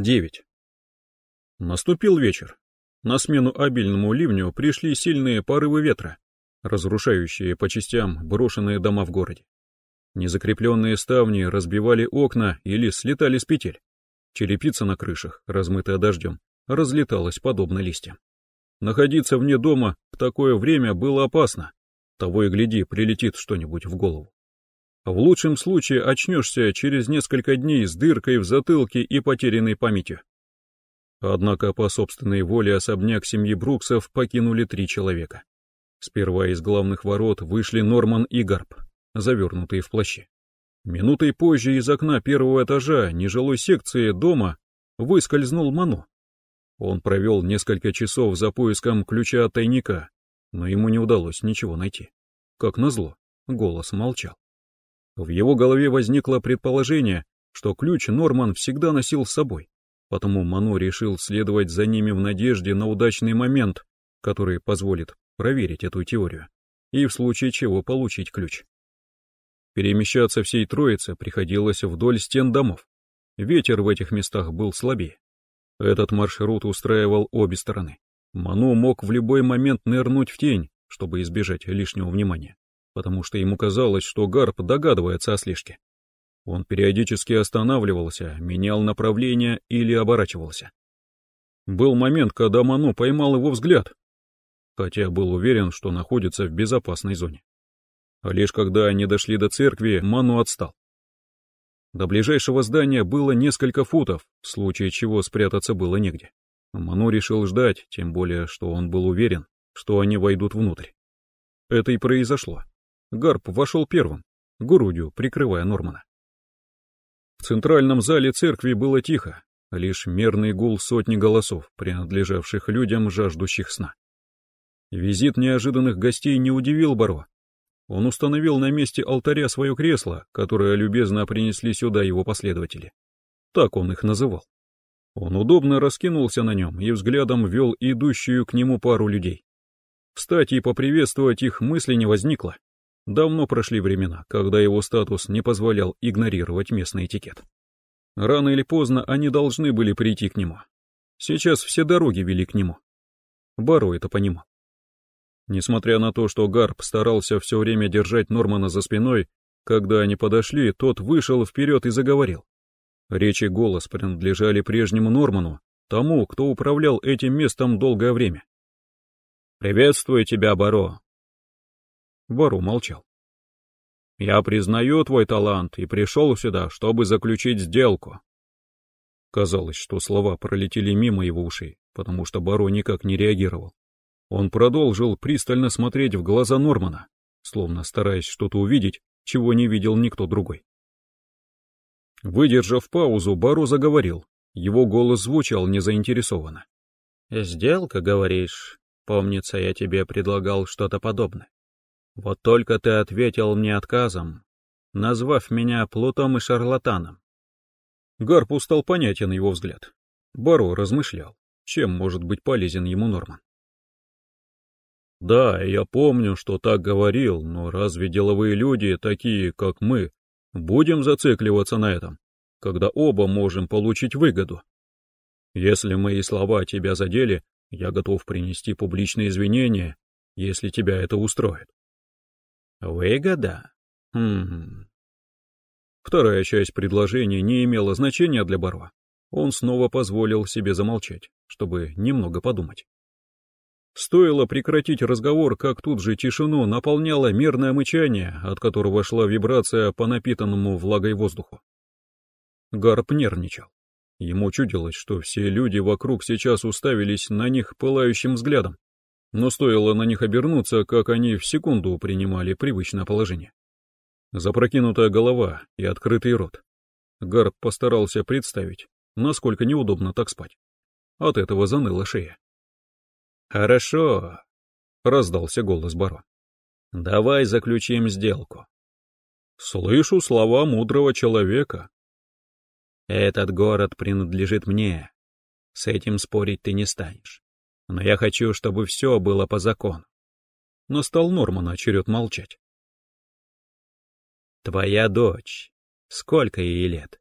9. Наступил вечер. На смену обильному ливню пришли сильные порывы ветра, разрушающие по частям брошенные дома в городе. Незакрепленные ставни разбивали окна или слетали с петель. Черепица на крышах, размытая дождем, разлеталась подобно листьям. Находиться вне дома в такое время было опасно. Того и гляди, прилетит что-нибудь в голову. В лучшем случае очнешься через несколько дней с дыркой в затылке и потерянной памятью. Однако по собственной воле особняк семьи Бруксов покинули три человека. Сперва из главных ворот вышли Норман и Гарп, завернутые в плащи. Минутой позже из окна первого этажа нежилой секции дома выскользнул Мано. Он провел несколько часов за поиском ключа от тайника, но ему не удалось ничего найти. Как назло, голос молчал. В его голове возникло предположение, что ключ Норман всегда носил с собой, потому Мано решил следовать за ними в надежде на удачный момент, который позволит проверить эту теорию, и в случае чего получить ключ. Перемещаться всей троице приходилось вдоль стен домов. Ветер в этих местах был слабее. Этот маршрут устраивал обе стороны. Ману мог в любой момент нырнуть в тень, чтобы избежать лишнего внимания потому что ему казалось, что Гарп догадывается о слежке. Он периодически останавливался, менял направление или оборачивался. Был момент, когда Ману поймал его взгляд, хотя был уверен, что находится в безопасной зоне. А лишь когда они дошли до церкви, Ману отстал. До ближайшего здания было несколько футов, в случае чего спрятаться было негде. Ману решил ждать, тем более, что он был уверен, что они войдут внутрь. Это и произошло. Гарп вошел первым, грудью прикрывая Нормана. В центральном зале церкви было тихо, лишь мерный гул сотни голосов, принадлежавших людям, жаждущих сна. Визит неожиданных гостей не удивил Баро. Он установил на месте алтаря свое кресло, которое любезно принесли сюда его последователи. Так он их называл. Он удобно раскинулся на нем и взглядом вел идущую к нему пару людей. Встать и поприветствовать их мысли не возникло. Давно прошли времена, когда его статус не позволял игнорировать местный этикет. Рано или поздно они должны были прийти к нему. Сейчас все дороги вели к нему. Баро это понимал. Несмотря на то, что Гарп старался все время держать Нормана за спиной, когда они подошли, тот вышел вперед и заговорил. Речь и голос принадлежали прежнему Норману, тому, кто управлял этим местом долгое время. «Приветствую тебя, Баро. Бару молчал. «Я признаю твой талант и пришел сюда, чтобы заключить сделку». Казалось, что слова пролетели мимо его ушей, потому что Баро никак не реагировал. Он продолжил пристально смотреть в глаза Нормана, словно стараясь что-то увидеть, чего не видел никто другой. Выдержав паузу, Баро заговорил. Его голос звучал незаинтересованно. «Сделка, говоришь? Помнится, я тебе предлагал что-то подобное. Вот только ты ответил мне отказом, назвав меня плутом и шарлатаном. Гарпу стал понятен его взгляд. Баро размышлял, чем может быть полезен ему Норман. Да, я помню, что так говорил, но разве деловые люди, такие как мы, будем зацикливаться на этом, когда оба можем получить выгоду? Если мои слова тебя задели, я готов принести публичные извинения, если тебя это устроит. Выгода? Хм. Вторая часть предложения не имела значения для Барва. Он снова позволил себе замолчать, чтобы немного подумать. Стоило прекратить разговор, как тут же тишину наполняло мерное мычание, от которого шла вибрация по напитанному влагой воздуху. Гарп нервничал. Ему чудилось, что все люди вокруг сейчас уставились на них пылающим взглядом но стоило на них обернуться, как они в секунду принимали привычное положение. Запрокинутая голова и открытый рот. Гарп постарался представить, насколько неудобно так спать. От этого заныла шея. «Хорошо», — раздался голос Баро. «Давай заключим сделку». «Слышу слова мудрого человека». «Этот город принадлежит мне. С этим спорить ты не станешь но я хочу, чтобы все было по закону. Настал Нормана черед молчать. Твоя дочь. Сколько ей лет?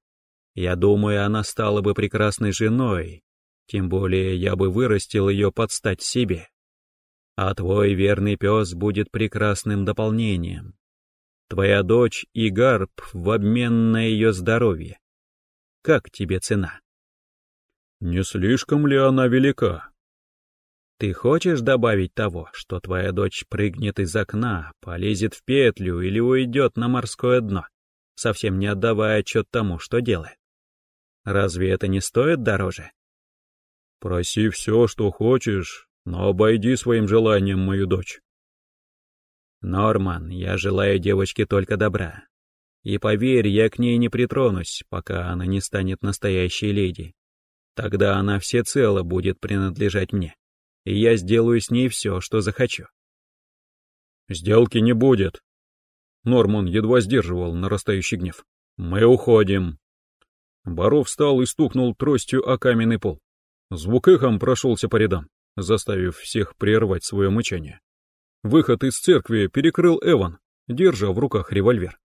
Я думаю, она стала бы прекрасной женой, тем более я бы вырастил ее под стать себе. А твой верный пес будет прекрасным дополнением. Твоя дочь и гарб в обмен на ее здоровье. Как тебе цена? Не слишком ли она велика? Ты хочешь добавить того, что твоя дочь прыгнет из окна, полезет в петлю или уйдет на морское дно, совсем не отдавая отчет тому, что делает? Разве это не стоит дороже? Проси все, что хочешь, но обойди своим желанием мою дочь. Норман, я желаю девочке только добра. И поверь, я к ней не притронусь, пока она не станет настоящей леди. Тогда она всецело будет принадлежать мне и я сделаю с ней все, что захочу. Сделки не будет. Норман едва сдерживал нарастающий гнев. Мы уходим. Баров встал и стукнул тростью о каменный пол. Звук эхом прошелся по рядам, заставив всех прервать свое мычание. Выход из церкви перекрыл Эван, держа в руках револьвер.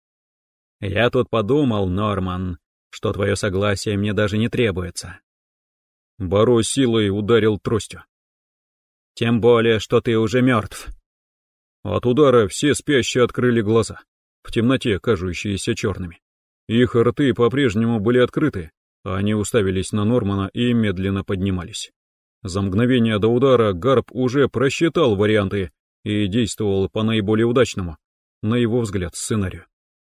«Я тут подумал, Норман, что твое согласие мне даже не требуется». Баро силой ударил тростью. Тем более, что ты уже мертв. От удара все спящие открыли глаза, в темноте кажущиеся черными. Их рты по-прежнему были открыты, а они уставились на Нормана и медленно поднимались. За мгновение до удара Гарп уже просчитал варианты и действовал по наиболее удачному, на его взгляд, сценарию.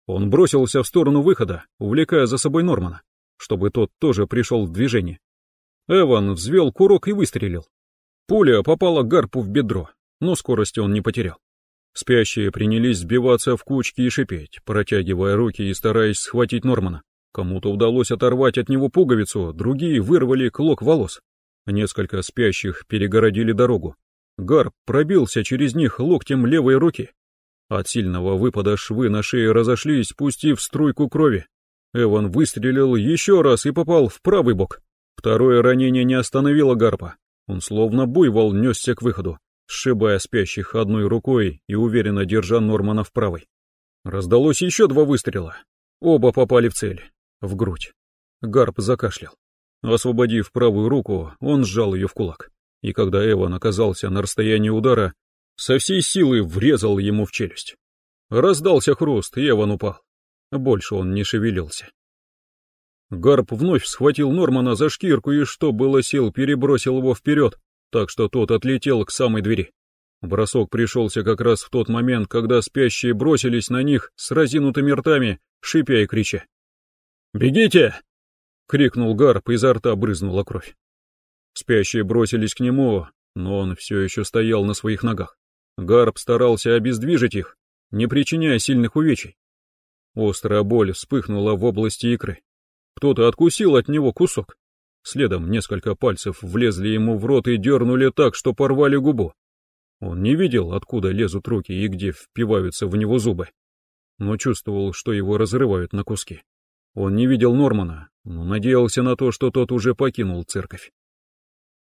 Он бросился в сторону выхода, увлекая за собой Нормана, чтобы тот тоже пришел в движение. Эван взвел курок и выстрелил. Пуля попала Гарпу в бедро, но скорости он не потерял. Спящие принялись сбиваться в кучки и шипеть, протягивая руки и стараясь схватить Нормана. Кому-то удалось оторвать от него пуговицу, другие вырвали клок волос. Несколько спящих перегородили дорогу. Гарп пробился через них локтем левой руки. От сильного выпада швы на шее разошлись, пустив струйку крови. Эван выстрелил еще раз и попал в правый бок. Второе ранение не остановило Гарпа, он словно буйвол несся к выходу, сшибая спящих одной рукой и уверенно держа Нормана в правой. Раздалось еще два выстрела. Оба попали в цель, в грудь. Гарп закашлял. Освободив правую руку, он сжал ее в кулак. И когда Эван оказался на расстоянии удара, со всей силы врезал ему в челюсть. Раздался хруст, и Эван упал. Больше он не шевелился. Гарп вновь схватил Нормана за шкирку и, что было сил, перебросил его вперед, так что тот отлетел к самой двери. Бросок пришелся как раз в тот момент, когда спящие бросились на них с разинутыми ртами, шипя и крича. «Бегите!» — крикнул Гарп, изо рта брызнула кровь. Спящие бросились к нему, но он все еще стоял на своих ногах. Гарп старался обездвижить их, не причиняя сильных увечий. Острая боль вспыхнула в области икры, кто-то откусил от него кусок. Следом несколько пальцев влезли ему в рот и дернули так, что порвали губу. Он не видел, откуда лезут руки и где впиваются в него зубы, но чувствовал, что его разрывают на куски. Он не видел Нормана, но надеялся на то, что тот уже покинул церковь.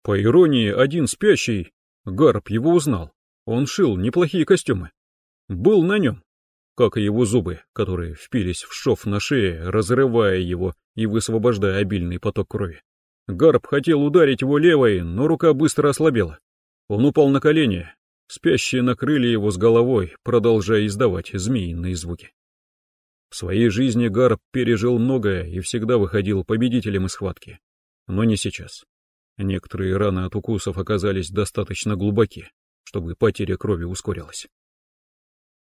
По иронии, один спящий, Гарп его узнал. Он шил неплохие костюмы. Был на нем, как и его зубы, которые впились в шов на шее, разрывая его и высвобождая обильный поток крови. Гарп хотел ударить его левой, но рука быстро ослабела. Он упал на колени, спящие накрыли его с головой, продолжая издавать змеиные звуки. В своей жизни Гарп пережил многое и всегда выходил победителем из схватки. Но не сейчас. Некоторые раны от укусов оказались достаточно глубоки, чтобы потеря крови ускорилась.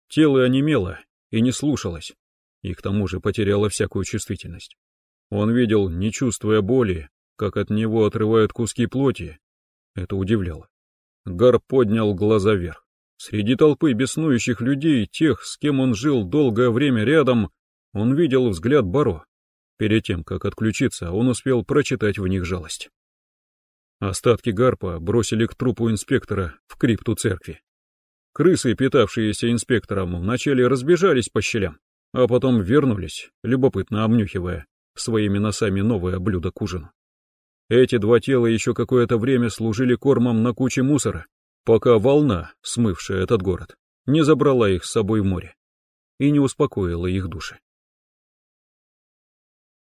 Тело онемело и не слушалось, и к тому же потеряло всякую чувствительность. Он видел, не чувствуя боли, как от него отрывают куски плоти. Это удивляло. Гар поднял глаза вверх. Среди толпы беснующих людей, тех, с кем он жил долгое время рядом, он видел взгляд Баро. Перед тем, как отключиться, он успел прочитать в них жалость. Остатки гарпа бросили к трупу инспектора в крипту церкви. Крысы, питавшиеся инспектором, вначале разбежались по щелям, а потом вернулись, любопытно обнюхивая своими носами новое блюдо к ужину. Эти два тела еще какое-то время служили кормом на куче мусора, пока волна, смывшая этот город, не забрала их с собой в море и не успокоила их души.